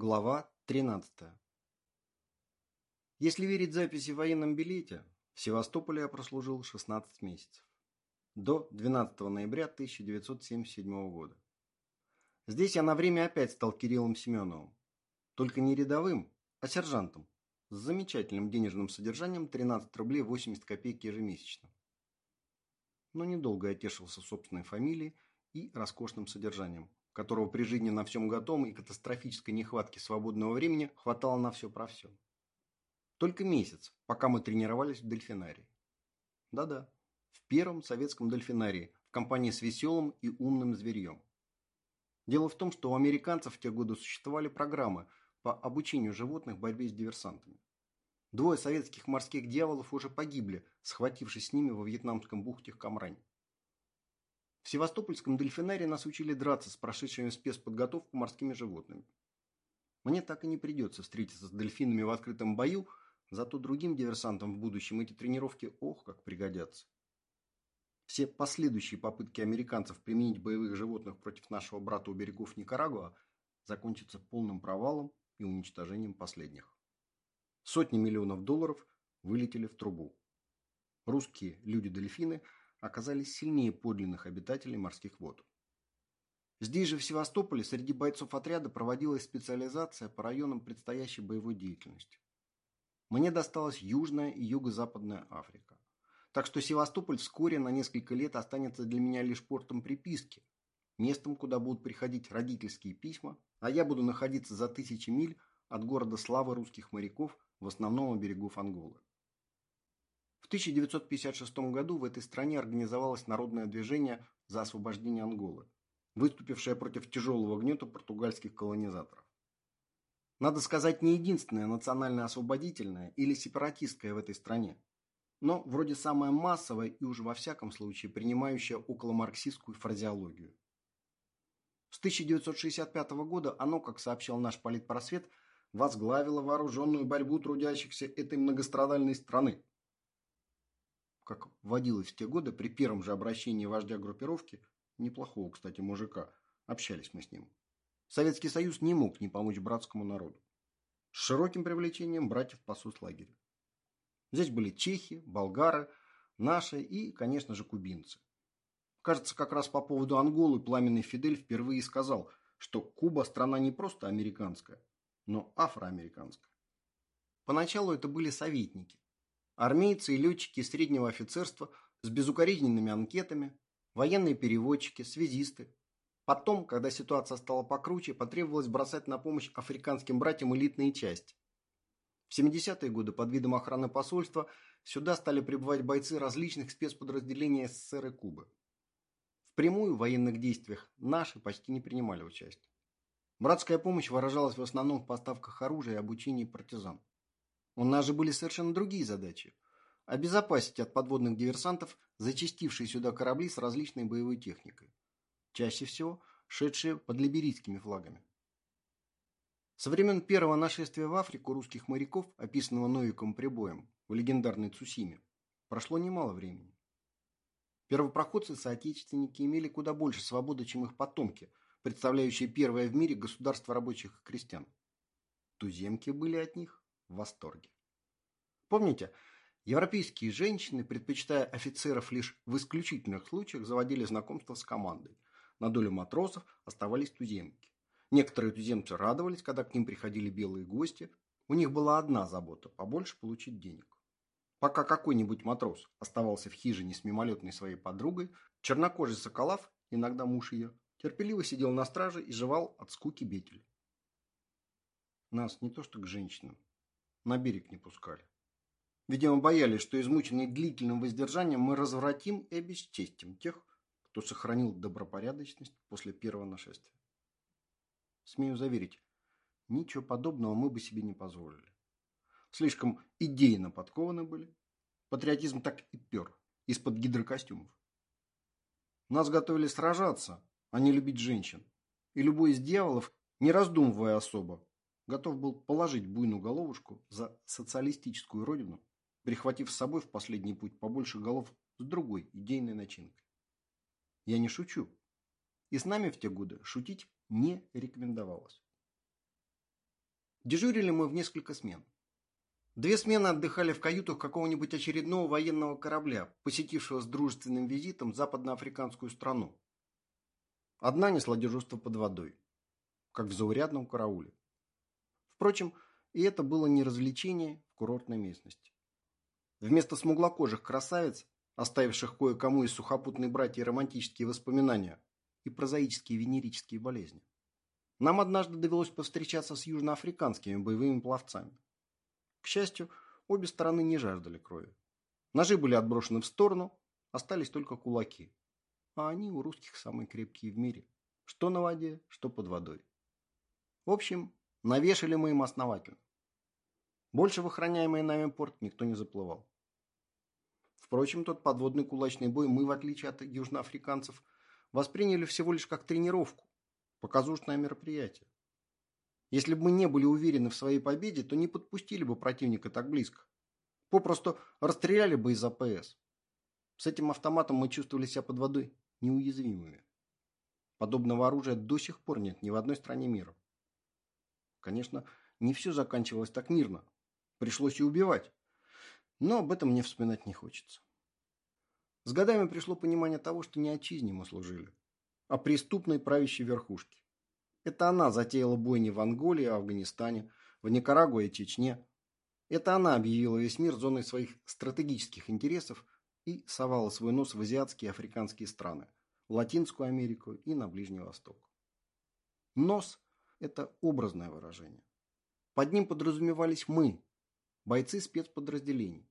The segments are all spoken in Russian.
Глава 13. Если верить записи в военном билете, в Севастополе я прослужил 16 месяцев. До 12 ноября 1977 года. Здесь я на время опять стал Кириллом Семеновым. Только не рядовым, а сержантом. С замечательным денежным содержанием 13 рублей 80 копеек ежемесячно. Но недолго я тешился собственной фамилией и роскошным содержанием которого при жизни на всем готовом и катастрофической нехватке свободного времени хватало на все про все. Только месяц, пока мы тренировались в дельфинарии. Да-да, в первом советском дельфинарии, в компании с веселым и умным зверьем. Дело в том, что у американцев в те годы существовали программы по обучению животных борьбе с диверсантами. Двое советских морских дьяволов уже погибли, схватившись с ними во вьетнамском бухте Камрань. В Севастопольском дельфинарии нас учили драться с прошедшими спецподготовку морскими животными. Мне так и не придется встретиться с дельфинами в открытом бою, зато другим диверсантам в будущем эти тренировки ох как пригодятся. Все последующие попытки американцев применить боевых животных против нашего брата у берегов Никарагуа закончатся полным провалом и уничтожением последних. Сотни миллионов долларов вылетели в трубу. Русские люди-дельфины – оказались сильнее подлинных обитателей морских вод. Здесь же, в Севастополе, среди бойцов отряда проводилась специализация по районам предстоящей боевой деятельности. Мне досталась Южная и Юго-Западная Африка. Так что Севастополь вскоре на несколько лет останется для меня лишь портом приписки, местом, куда будут приходить родительские письма, а я буду находиться за тысячи миль от города славы русских моряков, в основном у берегов Анголы. В 1956 году в этой стране организовалось народное движение за освобождение Анголы, выступившее против тяжелого гнета португальских колонизаторов. Надо сказать, не единственное национально-освободительное или сепаратистское в этой стране, но вроде самое массовое и уж во всяком случае принимающее околомарксистскую фразеологию. С 1965 года оно, как сообщал наш политпросвет, возглавило вооруженную борьбу трудящихся этой многострадальной страны, как водилось в те годы, при первом же обращении вождя группировки, неплохого, кстати, мужика, общались мы с ним. Советский Союз не мог не помочь братскому народу. С широким привлечением братьев по соцлагерю. Здесь были чехи, болгары, наши и, конечно же, кубинцы. Кажется, как раз по поводу Анголы пламенный Фидель впервые сказал, что Куба страна не просто американская, но афроамериканская. Поначалу это были советники, армейцы и летчики среднего офицерства с безукоризненными анкетами, военные переводчики, связисты. Потом, когда ситуация стала покруче, потребовалось бросать на помощь африканским братьям элитные части. В 70-е годы под видом охраны посольства сюда стали прибывать бойцы различных спецподразделений СССР и Кубы. В прямую в военных действиях наши почти не принимали участие. Братская помощь выражалась в основном в поставках оружия и обучении партизан. У нас же были совершенно другие задачи. Обезопасить от подводных диверсантов зачастившие сюда корабли с различной боевой техникой. Чаще всего шедшие под либерийскими флагами. Со времен первого нашествия в Африку русских моряков, описанного Новиком прибоем в легендарной Цусиме, прошло немало времени. Первопроходцы-соотечественники имели куда больше свободы, чем их потомки, представляющие первое в мире государство рабочих и крестьян. Туземки были от них в восторге. Помните, европейские женщины, предпочитая офицеров лишь в исключительных случаях, заводили знакомство с командой. На долю матросов оставались туземки. Некоторые туземцы радовались, когда к ним приходили белые гости. У них была одна забота – побольше получить денег. Пока какой-нибудь матрос оставался в хижине с мимолетной своей подругой, чернокожий Соколав, иногда муж ее, терпеливо сидел на страже и жевал от скуки бетель. Нас не то что к женщинам, на берег не пускали. Видимо, боялись, что измученные длительным воздержанием мы развратим и обесчестим тех, кто сохранил добропорядочность после первого нашествия. Смею заверить, ничего подобного мы бы себе не позволили. Слишком идейно подкованы были. Патриотизм так и пер из-под гидрокостюмов. Нас готовили сражаться, а не любить женщин. И любой из дьяволов, не раздумывая особо, готов был положить буйную головушку за социалистическую родину, прихватив с собой в последний путь побольше голов с другой идейной начинкой. Я не шучу. И с нами в те годы шутить не рекомендовалось. Дежурили мы в несколько смен. Две смены отдыхали в каютах какого-нибудь очередного военного корабля, посетившего с дружественным визитом западноафриканскую страну. Одна несла дежурство под водой, как в заурядном карауле. Впрочем, и это было не развлечение в курортной местности. Вместо смуглокожих красавиц, оставивших кое-кому из сухопутной братья романтические воспоминания и прозаические венерические болезни, нам однажды довелось повстречаться с южноафриканскими боевыми пловцами. К счастью, обе стороны не жаждали крови. Ножи были отброшены в сторону, остались только кулаки. А они у русских самые крепкие в мире. Что на воде, что под водой. В общем, навешали мы им основательно. Больше в охраняемый нами порт никто не заплывал. Впрочем, тот подводный кулачный бой мы, в отличие от южноафриканцев, восприняли всего лишь как тренировку, показушное мероприятие. Если бы мы не были уверены в своей победе, то не подпустили бы противника так близко. Попросту расстреляли бы из АПС. С этим автоматом мы чувствовали себя под водой неуязвимыми. Подобного оружия до сих пор нет ни в одной стране мира. Конечно, не все заканчивалось так мирно. Пришлось и убивать. Но об этом мне вспоминать не хочется. С годами пришло понимание того, что не отчизне мы служили, а преступной правящей верхушке. Это она затеяла бойни в Анголе, Афганистане, в Никарагуа и Чечне. Это она объявила весь мир зоной своих стратегических интересов и совала свой нос в азиатские и африканские страны, в Латинскую Америку и на Ближний Восток. Нос – это образное выражение. Под ним подразумевались мы, бойцы спецподразделений.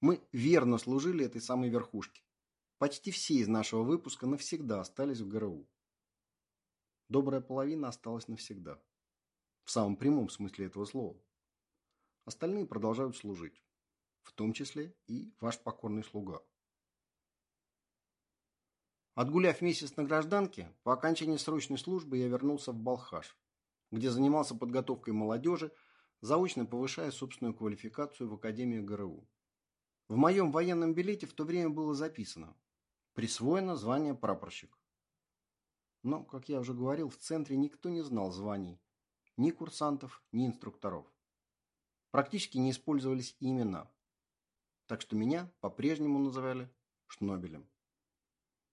Мы верно служили этой самой верхушке. Почти все из нашего выпуска навсегда остались в ГРУ добрая половина осталась навсегда. В самом прямом смысле этого слова. Остальные продолжают служить. В том числе и ваш покорный слуга. Отгуляв месяц на гражданке, по окончании срочной службы я вернулся в Балхаш, где занимался подготовкой молодежи, заочно повышая собственную квалификацию в Академию ГРУ. В моем военном билете в то время было записано «Присвоено звание прапорщик». Но, как я уже говорил, в центре никто не знал званий. Ни курсантов, ни инструкторов. Практически не использовались и имена. Так что меня по-прежнему называли Шнобелем.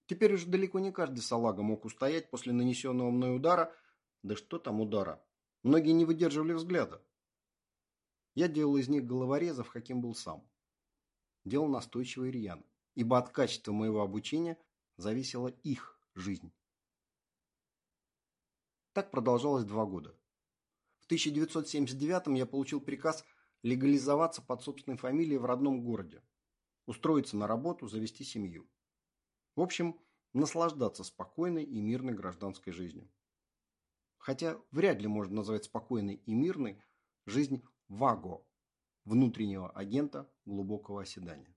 Теперь уже далеко не каждый салага мог устоять после нанесенного мной удара. Да что там удара? Многие не выдерживали взгляда. Я делал из них головорезов, каким был сам. Делал настойчиво и ибо от качества моего обучения зависела их жизнь. Так продолжалось два года. В 1979 я получил приказ легализоваться под собственной фамилией в родном городе, устроиться на работу, завести семью. В общем, наслаждаться спокойной и мирной гражданской жизнью. Хотя вряд ли можно назвать спокойной и мирной жизнь ВАГО, внутреннего агента глубокого оседания.